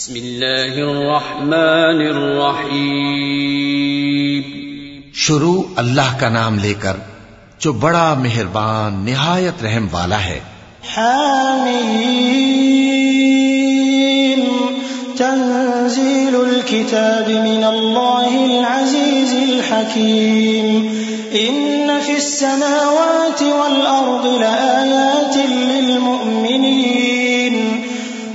بسم الله الرحمن الرحيم شروع اللہ کا نام لے کر جو بڑا مہربان نہایت رحم والا ہے۔ حامیم۔ تنزيل الكتاب من الله العزيز الحكيم إن في السماوات والأرض لآيات للمؤمنين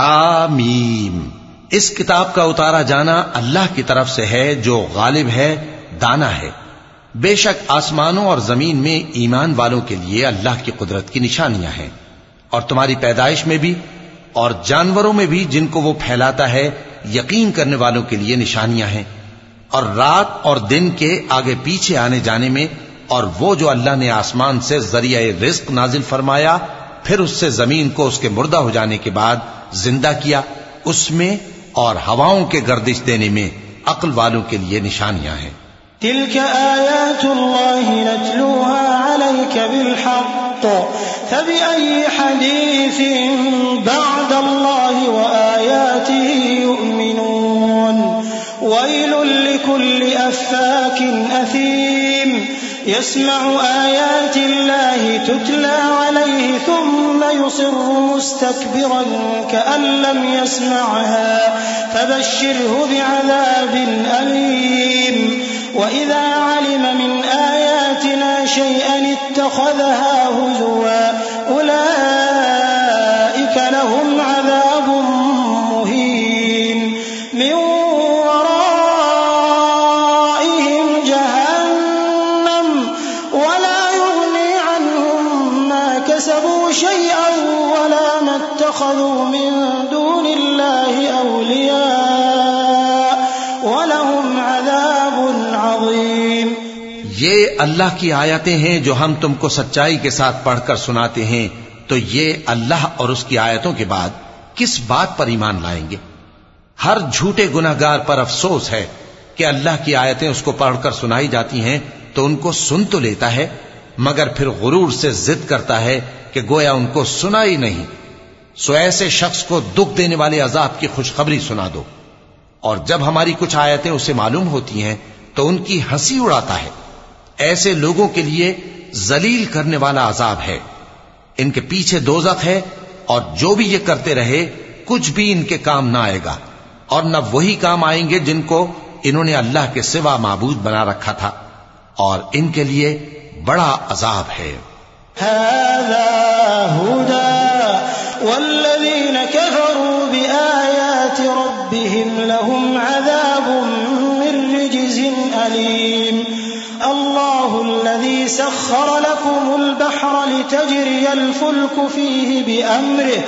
حامیم۔ اس کتاب کا اتارا جانا اللہ کی طرف سے ہے، جو غالب ہے، دانا ہے۔ بے شک آسمانوں اور زمین میں ایمان والوں کے لیے اللہ کی قدرت کی نشانیاں ہیں۔ اور تمہاری پیدائش میں بھی، اور جانوروں میں بھی جن کو وہ پھیلاتا ہے، یقین کرنے والوں کے لیے نشانیاں ہیں۔ اور رات اور دن کے آگے پیچھے آنے جانے میں، اور وہ جو اللہ نے آسمان سے ذریعہ رزق نازل فرمایا پھر اس سے زمین کو اس کے مردہ ہو جانے کے بعد زندہ کیا، اس میں اور ہواؤں کے گردش دینے میں عقل والوں کے لیے نشانیاں ہیں۔ تلك آيات الله نتلوها عليك بالحق، فبأي حديث بعد الله وآياته يؤمنون؟ ويل لكل أفاك أثيم، يسمع آيات الله تتلى عليه ثم يصر مستكبرا كأن لم يسمعها فبشره بعذاب أليم. وإذا علم من آياتنا شيئا اتخذها هزوا شيئا ولا ما اتخذوا من دون الله أولياء ولهم عذاب عظيم۔ یہ اللہ کی آیتیں ہیں جو ہم تم کو سچائی کے ساتھ پڑھ کر سناتے ہیں۔ تو یہ اللہ اور اس کی آیتوں کے بعد کس بات پر ایمان لائیں گے؟ ہر جھوٹے گناہگار پر افسوس ہے کہ اللہ کی آیتیں اس کو پڑھ کر سنائی جاتی ہیں تو ان کو سن تو لیتا ہے مگر پھر غرور سے ضد کرتا ہے کہ گویا ان کو سنا ہی نہیں۔ سو ایسے شخص کو دکھ دینے والے عذاب کی خوشخبری سنا دو۔ اور جب ہماری کچھ آیتیں اسے معلوم ہوتی ہیں، تو ان کی ہنسی اڑاتا ہے۔ ایسے لوگوں کے لیے ذلیل کرنے والا عذاب ہے۔ ان کے پیچھے دوزخ ہے اور جو بھی یہ کرتے رہے، کچھ بھی ان کے کام نہ آئے گا۔ اور نہ وہی کام آئیں گے جن کو انہوں نے اللہ کے سوا معبود بنا رکھا تھا۔ اور ان کے لیے بڑا عذاب ہے هذا هدى والذين كفروا بآيات ربهم لهم عذاب من رجز أليم. الله الذي سخر لكم البحر لتجري الفلك فيه بأمره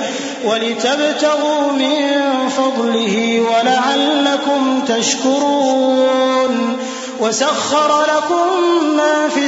ولتبتغوا من فضله ولعلكم تشكرون. وسخر لكم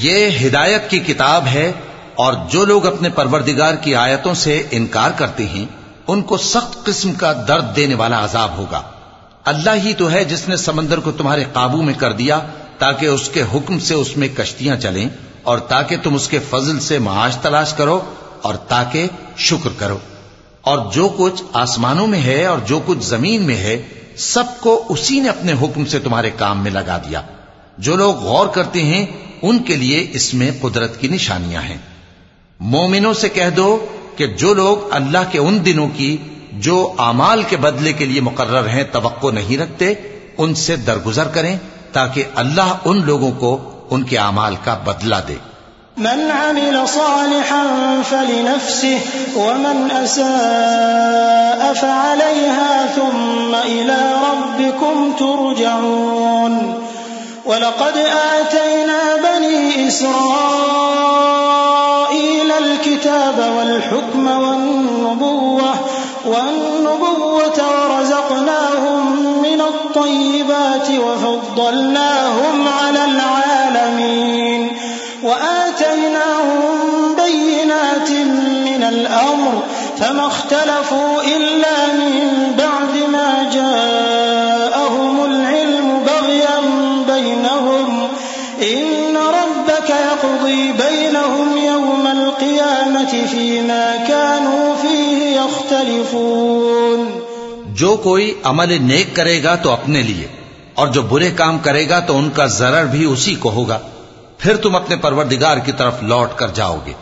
یہ ہدایت کی کتاب ہے اور جو لوگ اپنے پروردگار کی آیتوں سے انکار کرتے ہیں، ان کو سخت قسم کا درد دینے والا عذاب ہوگا۔ اللہ ہی تو ہے جس نے سمندر کو تمہارے قابو میں کر دیا تاکہ اس کے حکم سے اس میں کشتیاں چلیں اور تاکہ تم اس کے فضل سے معاش تلاش کرو اور تاکہ شکر کرو۔ اور جو کچھ آسمانوں میں ہے اور جو کچھ زمین میں ہے، سب کو اسی نے اپنے حکم سے تمہارے کام میں لگا دیا۔ جو لوگ غور کرتے ہیں ان کے لیے اس میں قدرت کی نشانیاں ہیں۔ مومنوں سے کہہ دو کہ جو لوگ اللہ کے ان دنوں کی، جو اعمال کے بدلے کے لیے مقرر ہیں، توقع نہیں رکھتے، ان سے درگزر کریں تاکہ اللہ ان لوگوں کو ان کے اعمال کا بدلہ دے۔ من عمل صالحا فلنفسه ومن أساء فعليها ثم إلى ربكم ترجعون۔ ولقد آتينا إسرائيل الكتاب والحكم والنبوة والنبوة ورزقناهم من الطيبات وفضلناهم على العالمين وآتيناهم بينات من الأمر فما اختلفوا إلا فيما كانوا فيه يختلفون. جو کوئی عمل نیک کرے گا تو اپنے لیے، اور جو برے کام کرے گا تو ان کا ضرر بھی اسی کو ہوگا۔ پھر تم اپنے پروردگار کی طرف لوٹ کر جاؤ گے۔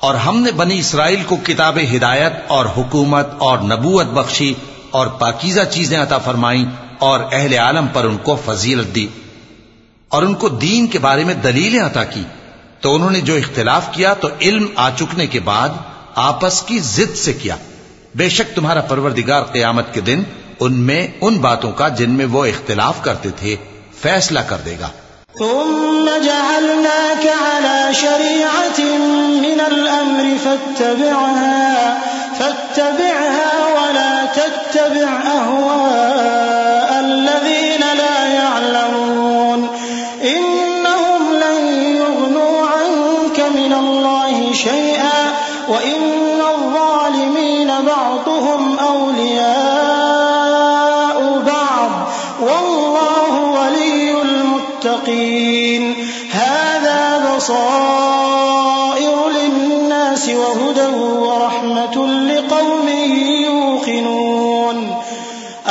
اور ہم نے بنی اسرائیل کو کتاب ہدایت اور حکومت اور نبوت بخشی اور پاکیزہ چیزیں عطا فرمائیں اور اہل عالم پر ان کو فضیلت دی۔ اور ان کو دین کے بارے میں دلیلیں عطا کی۔ تو انہوں نے جو اختلاف کیا تو علم آ چکنے کے بعد آپس کی ضد سے کیا۔ بے شک تمہارا پروردگار قیامت کے دن ان میں ان باتوں کا جن میں وہ اختلاف کرتے تھے فیصلہ کر دے گا۔ ثم جعلناك على شريعة من الأمر فاتبعها فاتبعها ولا تتبع أهواء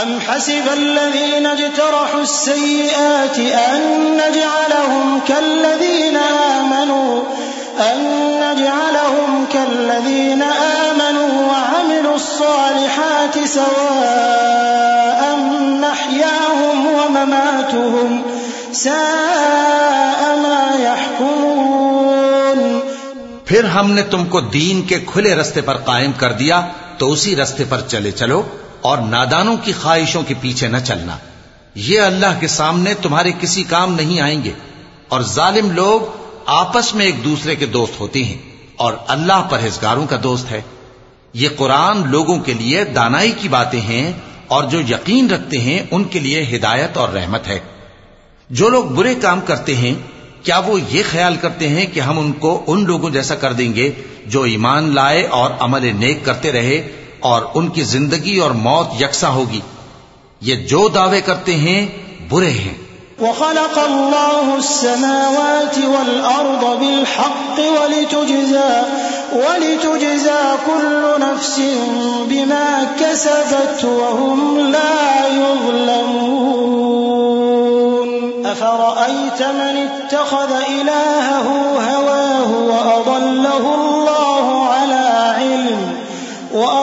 أم حسب الذين اجترحوا السيئات أن نجعلهم كالذين آمنوا أن نجعلهم كالذين آمنوا وعملوا الصالحات سواء محياهم ومماتهم ساء ما يحكمون پھر ہم نے تم کو دین کے کھلے رستے پر قائم کر دیا تو اسی رستے پر چلے چلو۔ اور نادانوں کی خواہشوں کے پیچھے نہ چلنا۔ یہ اللہ کے سامنے تمہارے کسی کام نہیں آئیں گے۔ اور ظالم لوگ آپس میں ایک دوسرے کے دوست ہوتے ہیں اور اللہ پرہیزگاروں کا دوست ہے۔ یہ قرآن لوگوں کے لیے دانائی کی باتیں ہیں اور جو یقین رکھتے ہیں ان کے لیے ہدایت اور رحمت ہے۔ جو لوگ برے کام کرتے ہیں، کیا وہ یہ خیال کرتے ہیں کہ ہم ان کو ان لوگوں جیسا کر دیں گے جو ایمان لائے اور عمل نیک کرتے رہے اور ان کی زندگی اور موت یکساں ہوگی۔ یہ جو دعوے کرتے ہیں برے ہیں۔ وخلق الله السماوات والأرض بالحق ولتجزى, ولتجزى كل نفس بما كسبت وهم لا يظلمون. أفرأيت من اتخذ إلهه هواه وأضله الله على علم؟ وأضله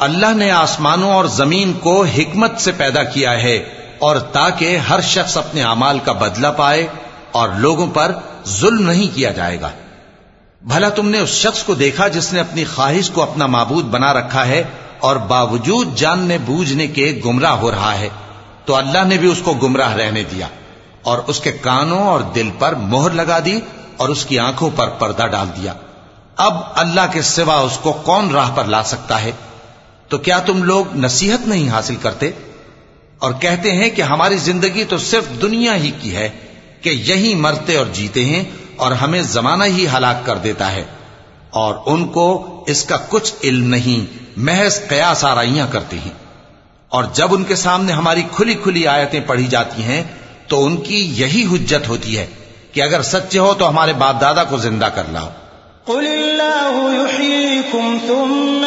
اللہ نے آسمانوں اور زمین کو حکمت سے پیدا کیا ہے اور تاکہ ہر شخص اپنے اعمال کا بدلہ پائے اور لوگوں پر ظلم نہیں کیا جائے گا۔ بھلا تم نے اس شخص کو دیکھا جس نے اپنی خواہش کو اپنا معبود بنا رکھا ہے اور باوجود جاننے بوجھنے کے گمراہ ہو رہا ہے، تو اللہ نے بھی اس کو گمراہ رہنے دیا اور اس کے کانوں اور دل پر مہر لگا دی اور اس کی آنکھوں پر پردہ ڈال دیا۔ اب اللہ کے سوا اس کو کون راہ پر لا سکتا ہے؟ تو کیا تم لوگ نصیحت نہیں حاصل کرتے؟ اور کہتے ہیں کہ ہماری زندگی تو صرف دنیا ہی کی ہے کہ یہی مرتے اور جیتے ہیں اور ہمیں زمانہ ہی ہلاک کر دیتا ہے۔ اور ان کو اس کا کچھ علم نہیں، محض قیاس آرائیاں کرتے ہیں۔ اور جب ان کے سامنے ہماری کھلی کھلی آیتیں پڑھی جاتی ہیں، تو ان کی یہی حجت ہوتی ہے کہ اگر سچے ہو تو ہمارے باپ دادا کو زندہ کر لاؤ۔ قل الله يحييكم ثم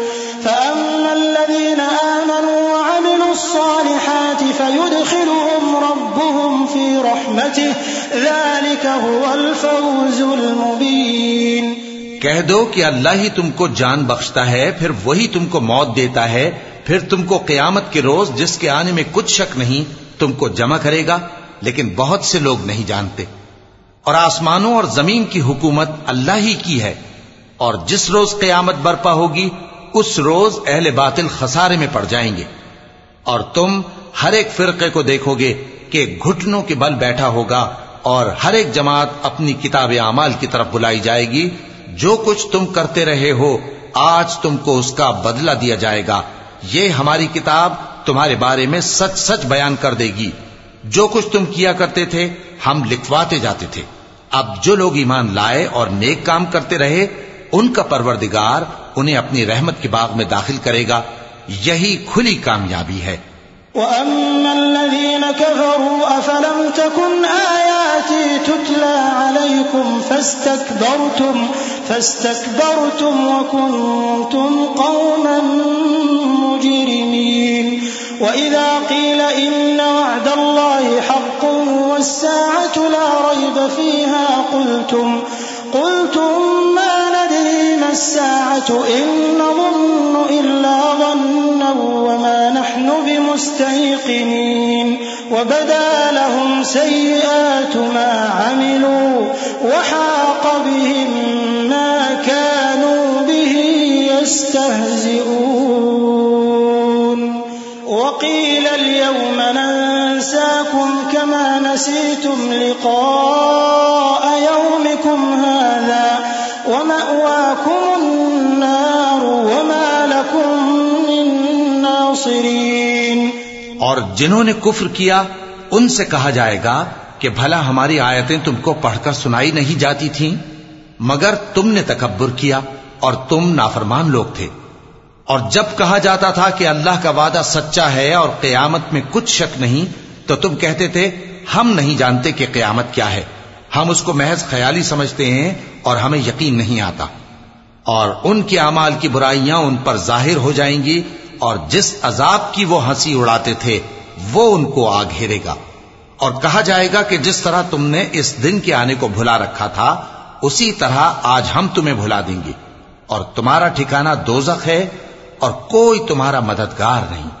الصالحات ربهم في رحمته. ذلك هو الفوز المبين. کہہ دو کہ اللہ ہی تم کو جان بخشتا ہے، پھر وہی تم کو موت دیتا ہے، پھر تم کو قیامت کے روز جس کے آنے میں کچھ شک نہیں، تم کو جمع کرے گا، لیکن بہت سے لوگ نہیں جانتے۔ اور آسمانوں اور زمین کی حکومت اللہ ہی کی ہے۔ اور جس روز قیامت برپا ہوگی، اس روز اہل باطل خسارے میں پڑ جائیں گے۔ اور تم ہر ایک فرقے کو دیکھو گے کہ گھٹنوں کے بل بیٹھا ہوگا اور ہر ایک جماعت اپنی کتاب اعمال کی طرف بلائی جائے گی۔ جو کچھ تم کرتے رہے ہو، آج تم کو اس کا بدلہ دیا جائے گا۔ یہ ہماری کتاب تمہارے بارے میں سچ سچ بیان کر دے گی۔ جو کچھ تم کیا کرتے تھے، ہم لکھواتے جاتے تھے۔ اب جو لوگ ایمان لائے اور نیک کام کرتے رہے، ان کا پروردگار انہیں اپنی رحمت کے باغ میں داخل کرے گا۔ یہی کھلی کامیابی ہے وأما الذين كفروا أفلم تكن آياتي تتلى عليكم فاستكبرتم فاستكبرتم وكنتم قوما مجرمين وإذا قيل إن وعد الله حق والساعة لا ريب فيها قلتم قلتم ما الساعة إن نظن إلا ظنا وما نحن بمستيقنين وبدا لهم سيئات ما عملوا وحاق بهم ما كانوا به يستهزئون. وقيل اليوم ننساكم كما نسيتم لقاء يومكم هذا ومأواكم النار وما لكم من ناصرين اور جنہوں نے کفر کیا، ان سے کہا جائے گا کہ بھلا ہماری آیتیں تم کو پڑھ کر سنائی نہیں جاتی تھیں، مگر تم نے تکبر کیا اور تم نافرمان لوگ تھے۔ اور جب کہا جاتا تھا کہ اللہ کا وعدہ سچا ہے اور قیامت میں کچھ شک نہیں، تو تم کہتے تھے، ہم نہیں جانتے کہ قیامت کیا ہے۔ ہم اس کو محض خیالی سمجھتے ہیں اور ہمیں یقین نہیں آتا۔ اور ان کے اعمال کی برائیاں ان پر ظاہر ہو جائیں گی اور جس عذاب کی وہ ہنسی اڑاتے تھے، وہ ان کو آ گھیرے گا۔ اور کہا جائے گا کہ جس طرح تم نے اس دن کے آنے کو بھلا رکھا تھا، اسی طرح آج ہم تمہیں بھلا دیں گے۔ اور تمہارا ٹھکانہ دوزخ ہے اور کوئی تمہارا مددگار نہیں۔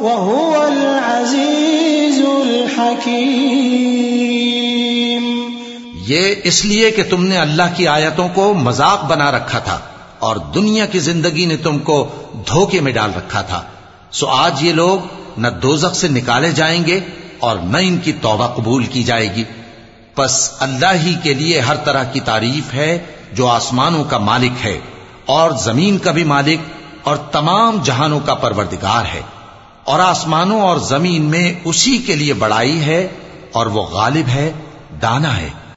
وهو العزيز الحكيم۔ یہ اس لیے کہ تم نے اللہ کی آیتوں کو مذاق بنا رکھا تھا اور دنیا کی زندگی نے تم کو دھوکے میں ڈال رکھا تھا۔ سو آج یہ لوگ نہ دوزخ سے نکالے جائیں گے اور نہ ان کی توبہ قبول کی جائے گی۔ پس اللہ ہی کے لیے ہر طرح کی تعریف ہے جو آسمانوں کا مالک ہے اور زمین کا بھی مالک اور تمام جہانوں کا پروردگار ہے۔ اور آسمانوں اور زمین میں اسی کے لیے بڑائی ہے اور وہ غالب ہے، دانا ہے۔